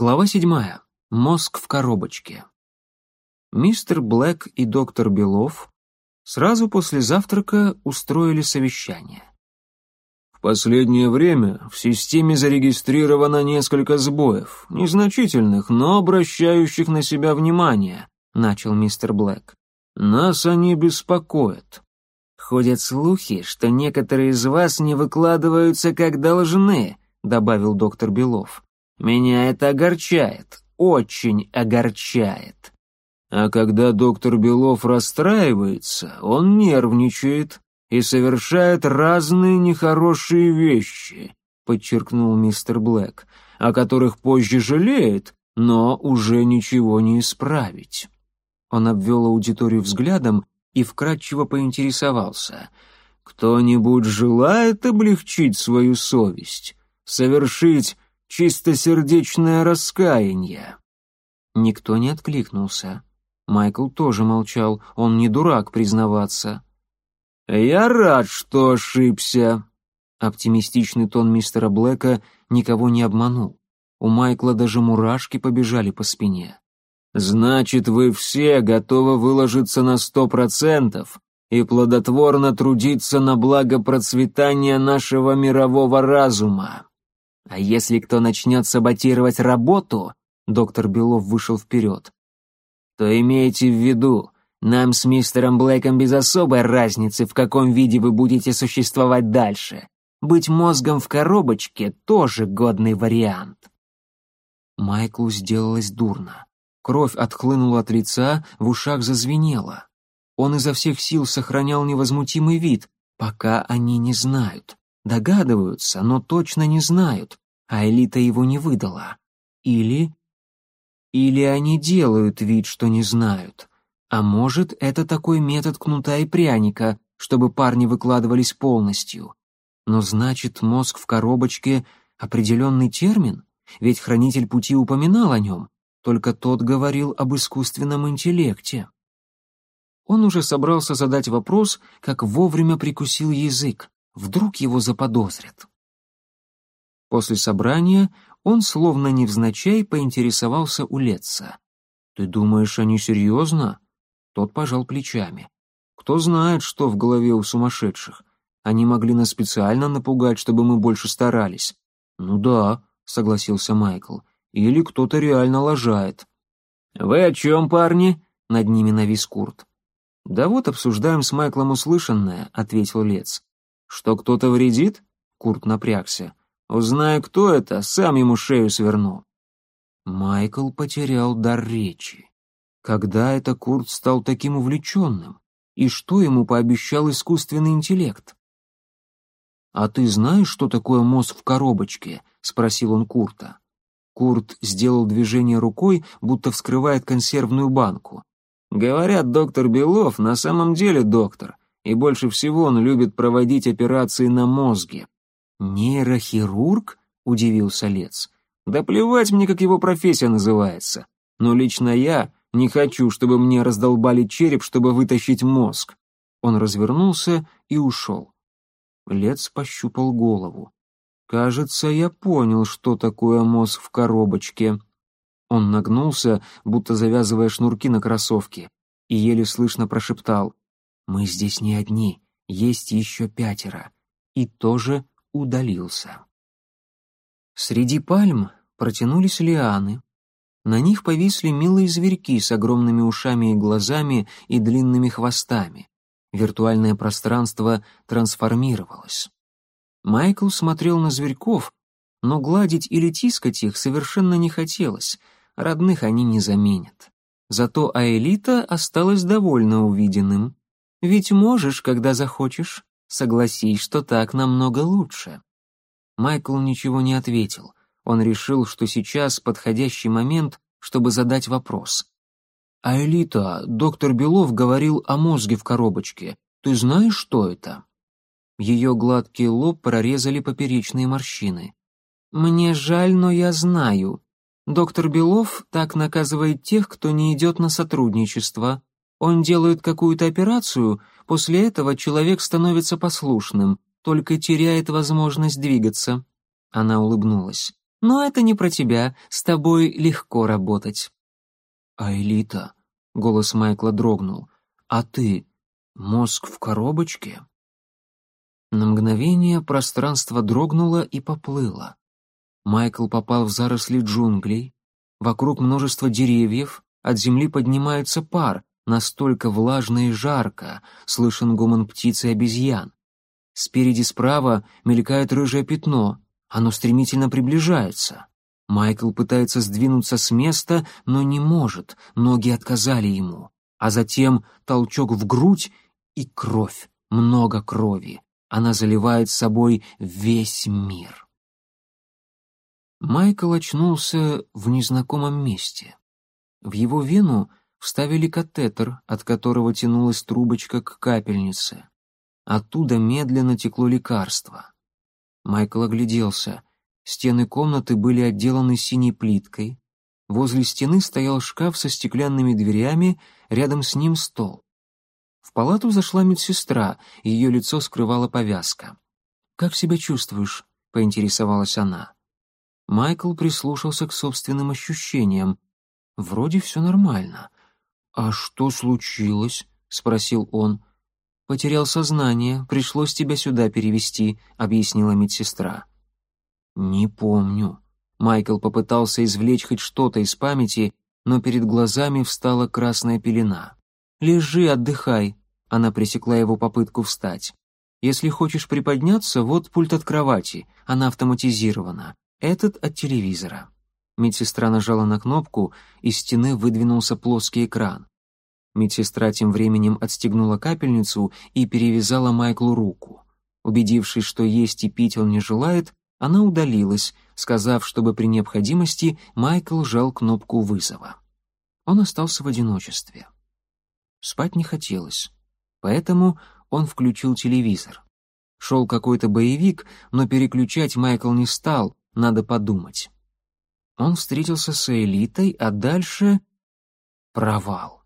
Глава седьмая. Мозг в коробочке. Мистер Блэк и доктор Белов сразу после завтрака устроили совещание. В последнее время в системе зарегистрировано несколько сбоев, незначительных, но обращающих на себя внимание, начал мистер Блэк. Нас они беспокоят. Ходят слухи, что некоторые из вас не выкладываются как должны, добавил доктор Белов. Меня это огорчает, очень огорчает. А когда доктор Белов расстраивается, он нервничает и совершает разные нехорошие вещи, подчеркнул мистер Блэк, о которых позже жалеет, но уже ничего не исправить. Он обвел аудиторию взглядом и вкратчиво поинтересовался. «Кто-нибудь желает облегчить свою совесть, совершить чистосердечное раскаяние. Никто не откликнулся. Майкл тоже молчал, он не дурак признаваться. «Я рад, что ошибся», Оптимистичный тон мистера Блэка никого не обманул. У Майкла даже мурашки побежали по спине. «Значит, вы все готовы выложиться на сто процентов и плодотворно трудиться на благо процветания нашего мирового разума. А если кто начнет саботировать работу, доктор Белов вышел вперед, то имейте в виду, нам с мистером Блэком без особой разницы, в каком виде вы будете существовать дальше. Быть мозгом в коробочке тоже годный вариант. Майклу сделалось дурно. Кровь отхлынула от лица, в ушах зазвенело. Он изо всех сил сохранял невозмутимый вид, пока они не знают. Догадываются, но точно не знают, а элита его не выдала. Или... Или они делают вид, что не знают. А может, это такой метод кнута и пряника, чтобы парни выкладывались полностью. Но значит, мозг в коробочке — определенный термин? Ведь хранитель пути упоминал о нем, только тот говорил об искусственном интеллекте. Он уже собрался задать вопрос, как вовремя прикусил язык. Вдруг его заподозрят. После собрания он, словно невзначай, поинтересовался у Летца. «Ты думаешь, они серьезно?» Тот пожал плечами. «Кто знает, что в голове у сумасшедших. Они могли нас специально напугать, чтобы мы больше старались». «Ну да», — согласился Майкл. «Или кто-то реально лажает». «Вы о чем, парни?» — над ними навис Курт. «Да вот обсуждаем с Майклом услышанное», — ответил Лец. «Что кто-то вредит?» — Курт напрягся. «Узнаю, кто это, сам ему шею сверну». Майкл потерял дар речи. Когда это Курт стал таким увлеченным? И что ему пообещал искусственный интеллект? «А ты знаешь, что такое мозг в коробочке?» — спросил он Курта. Курт сделал движение рукой, будто вскрывает консервную банку. Говорят, доктор Белов на самом деле доктор, и больше всего он любит проводить операции на мозге. «Нейрохирург?» — удивился Лец. «Да плевать мне, как его профессия называется. Но лично я не хочу, чтобы мне раздолбали череп, чтобы вытащить мозг». Он развернулся и ушел. Лец пощупал голову. «Кажется, я понял, что такое мозг в коробочке». Он нагнулся, будто завязывая шнурки на кроссовке, и еле слышно прошептал. «Мы здесь не одни, есть еще пятеро». И тоже удалился. Среди пальм протянулись лианы. На них повисли милые зверьки с огромными ушами и глазами и длинными хвостами. Виртуальное пространство трансформировалось. Майкл смотрел на зверьков, но гладить или тискать их совершенно не хотелось — родных они не заменят. Зато Аэлита осталась довольна увиденным. Ведь можешь, когда захочешь, согласись, что так намного лучше. Майкл ничего не ответил. Он решил, что сейчас подходящий момент, чтобы задать вопрос. «Аэлита, доктор Белов говорил о мозге в коробочке. Ты знаешь, что это?» Ее гладкий лоб прорезали поперечные морщины. «Мне жаль, но я знаю. Доктор Белов так наказывает тех, кто не идет на сотрудничество. Он делает какую-то операцию, после этого человек становится послушным, только теряет возможность двигаться. Она улыбнулась. Но это не про тебя, с тобой легко работать». «А Элита?» — голос Майкла дрогнул. «А ты? Мозг в коробочке?» На мгновение пространство дрогнуло и поплыло. Майкл попал в заросли джунглей. Вокруг множество деревьев, от земли поднимается пар, настолько влажно и жарко, слышен гомон птиц и обезьян. Спереди справа мелькает рыжее пятно, оно стремительно приближается. Майкл пытается сдвинуться с места, но не может, ноги отказали ему. А затем толчок в грудь и кровь, много крови. Она заливает собой весь мир. Майкл очнулся в незнакомом месте. В его вену вставили катетер, от которого тянулась трубочка к капельнице. Оттуда медленно текло лекарство. Майкл огляделся. Стены комнаты были отделаны синей плиткой. Возле стены стоял шкаф со стеклянными дверями, рядом с ним стол. В палату зашла медсестра, ее лицо скрывала повязка. «Как себя чувствуешь?» — поинтересовалась она. Майкл прислушался к собственным ощущениям. Вроде все нормально. «А что случилось?» — спросил он. «Потерял сознание, пришлось тебя сюда перевести», — объяснила медсестра. «Не помню». Майкл попытался извлечь хоть что-то из памяти, но перед глазами встала красная пелена. «Лежи, отдыхай», — она пресекла его попытку встать. «Если хочешь приподняться, вот пульт от кровати, она автоматизирована. Этот от телевизора». Медсестра нажала на кнопку, из стены выдвинулся плоский экран. Медсестра тем временем отстегнула капельницу и перевязала Майклу руку. Убедившись, что есть и пить он не желает, она удалилась, сказав, чтобы при необходимости Майкл жал кнопку вызова. Он остался в одиночестве. Спать не хотелось, поэтому он включил телевизор. Шел какой-то боевик, но переключать Майкл не стал, надо подумать. Он встретился с элитой, а дальше — провал.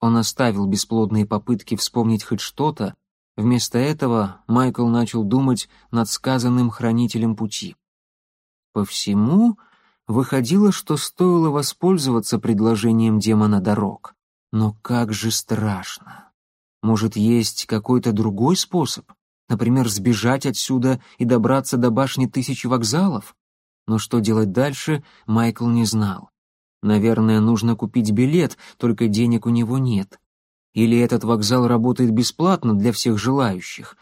Он оставил бесплодные попытки вспомнить хоть что-то, Вместо этого Майкл начал думать над сказанным хранителем пути. По всему выходило, что стоило воспользоваться предложением демона дорог. Но как же страшно. Может, есть какой-то другой способ? Например, сбежать отсюда и добраться до башни тысячи вокзалов? Но что делать дальше, Майкл не знал. Наверное, нужно купить билет, только денег у него нет. Или этот вокзал работает бесплатно для всех желающих,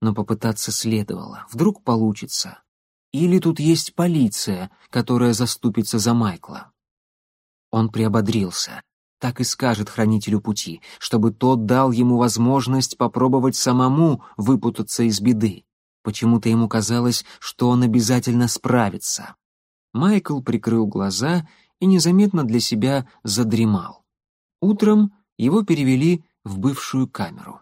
но попытаться следовало, вдруг получится. Или тут есть полиция, которая заступится за Майкла. Он приободрился. Так и скажет хранителю пути, чтобы тот дал ему возможность попробовать самому выпутаться из беды. Почему-то ему казалось, что он обязательно справится. Майкл прикрыл глаза и незаметно для себя задремал. Утром его перевели в бывшую камеру.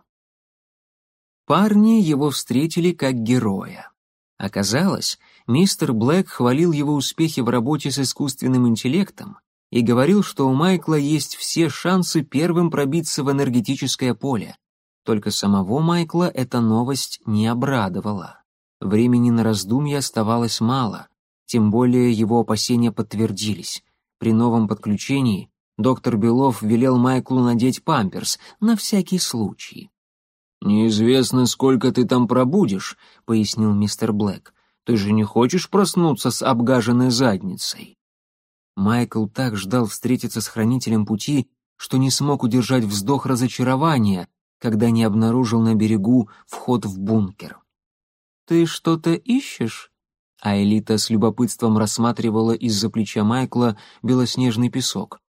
Парни его встретили как героя. Оказалось, мистер Блэк хвалил его успехи в работе с искусственным интеллектом и говорил, что у Майкла есть все шансы первым пробиться в энергетическое поле. Только самого Майкла эта новость не обрадовала. Времени на раздумья оставалось мало, тем более его опасения подтвердились. При новом подключении Доктор Белов велел Майклу надеть памперс, на всякий случай. «Неизвестно, сколько ты там пробудешь», — пояснил мистер Блэк. «Ты же не хочешь проснуться с обгаженной задницей?» Майкл так ждал встретиться с хранителем пути, что не смог удержать вздох разочарования, когда не обнаружил на берегу вход в бункер. «Ты что-то ищешь?» А Элита с любопытством рассматривала из-за плеча Майкла белоснежный песок.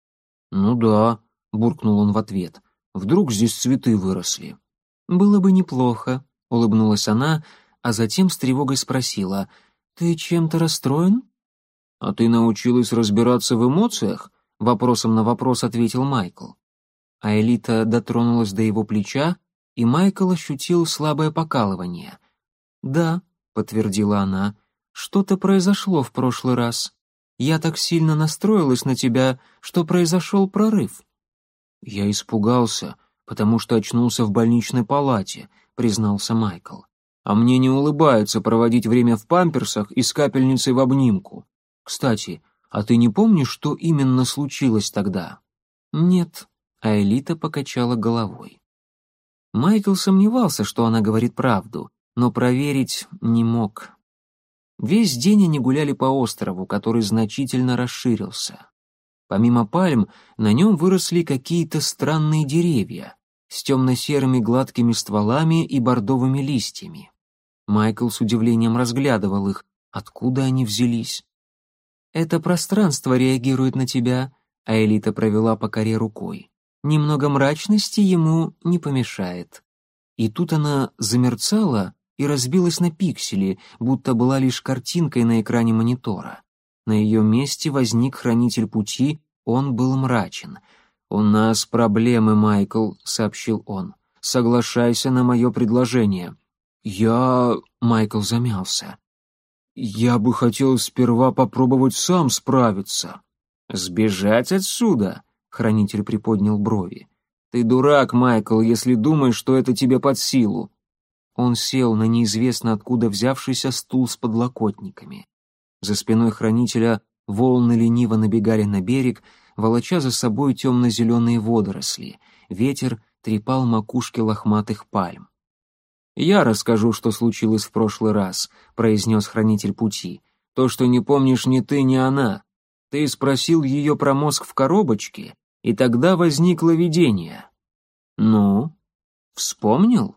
«Ну да», — буркнул он в ответ. «Вдруг здесь цветы выросли?» «Было бы неплохо», — улыбнулась она, а затем с тревогой спросила. «Ты чем-то расстроен?» «А ты научилась разбираться в эмоциях?» — вопросом на вопрос ответил Майкл. А Элита дотронулась до его плеча, и Майкл ощутил слабое покалывание. «Да», — подтвердила она, — «что-то произошло в прошлый раз». Я так сильно настроилась на тебя, что произошел прорыв». «Я испугался, потому что очнулся в больничной палате», — признался Майкл. «А мне не улыбается проводить время в памперсах и с капельницей в обнимку. Кстати, а ты не помнишь, что именно случилось тогда? Нет, а Элита покачала головой. Майкл сомневался, что она говорит правду, но проверить не мог. Весь день они гуляли по острову, который значительно расширился. Помимо пальм, на нем выросли какие-то странные деревья с темно-серыми гладкими стволами и бордовыми листьями. Майкл с удивлением разглядывал их. Откуда они взялись? «Это пространство реагирует на тебя», а Элита провела по коре рукой. «Немного мрачности ему не помешает». И тут она замерцала и разбилась на пиксели, будто была лишь картинкой на экране монитора. На ее месте возник хранитель пути, он был мрачен. «У нас проблемы, Майкл», — сообщил он. «Соглашайся на мое предложение». «Я...» — Майкл замялся. «Я бы хотел сперва попробовать сам справиться». «Сбежать отсюда?» — хранитель приподнял брови. «Ты дурак, Майкл, если думаешь, что это тебе под силу». Он сел на неизвестно откуда взявшийся стул с подлокотниками. За спиной хранителя волны лениво набегали на берег, волоча за собой темно-зеленые водоросли. Ветер трепал макушки лохматых пальм. «Я расскажу, что случилось в прошлый раз», — произнес хранитель пути. «То, что не помнишь ни ты, ни она. Ты спросил ее про мозг в коробочке, и тогда возникло видение». «Ну, вспомнил?»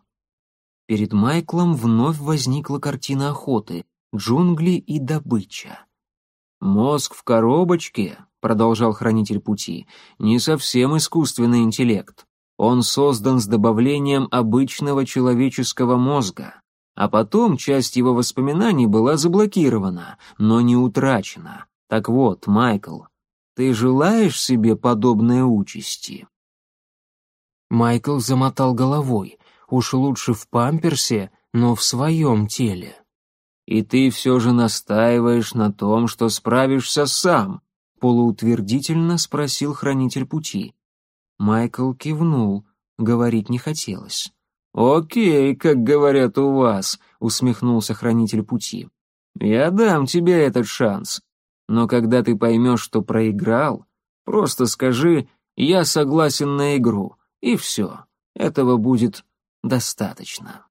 Перед Майклом вновь возникла картина охоты, джунгли и добыча. «Мозг в коробочке», — продолжал хранитель пути, — «не совсем искусственный интеллект. Он создан с добавлением обычного человеческого мозга, а потом часть его воспоминаний была заблокирована, но не утрачена. Так вот, Майкл, ты желаешь себе подобной участи?» Майкл замотал головой. Уж лучше в памперсе, но в своем теле. «И ты все же настаиваешь на том, что справишься сам?» — полуутвердительно спросил хранитель пути. Майкл кивнул, говорить не хотелось. «Окей, как говорят у вас», — усмехнулся хранитель пути. «Я дам тебе этот шанс. Но когда ты поймешь, что проиграл, просто скажи «я согласен на игру», и все. Этого будет достаточно».